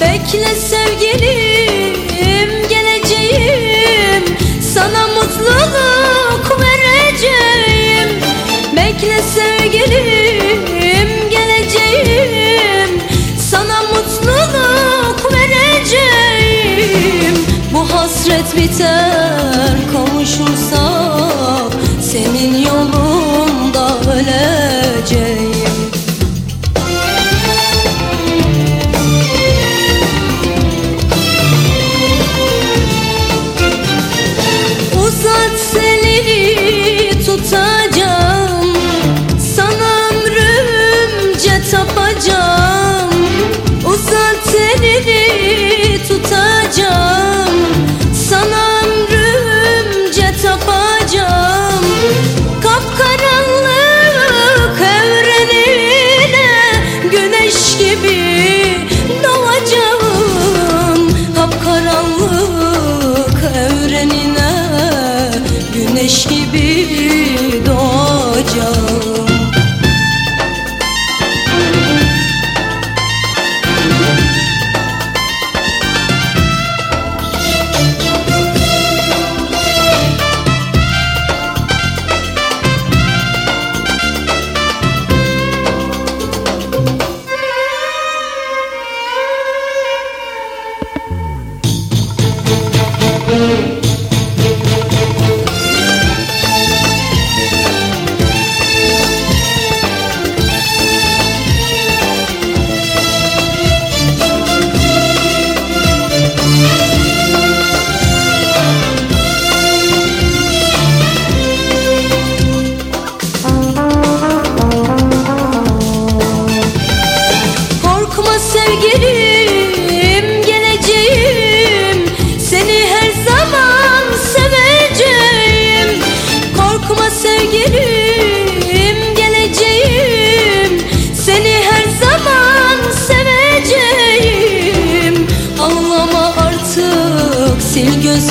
Beklesem Hasret biter kavuşursak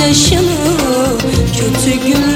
Gözyaşını Kötü günler